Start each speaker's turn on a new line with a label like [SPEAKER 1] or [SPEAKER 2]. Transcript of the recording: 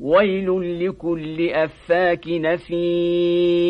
[SPEAKER 1] ويل لكل أفاك نفير.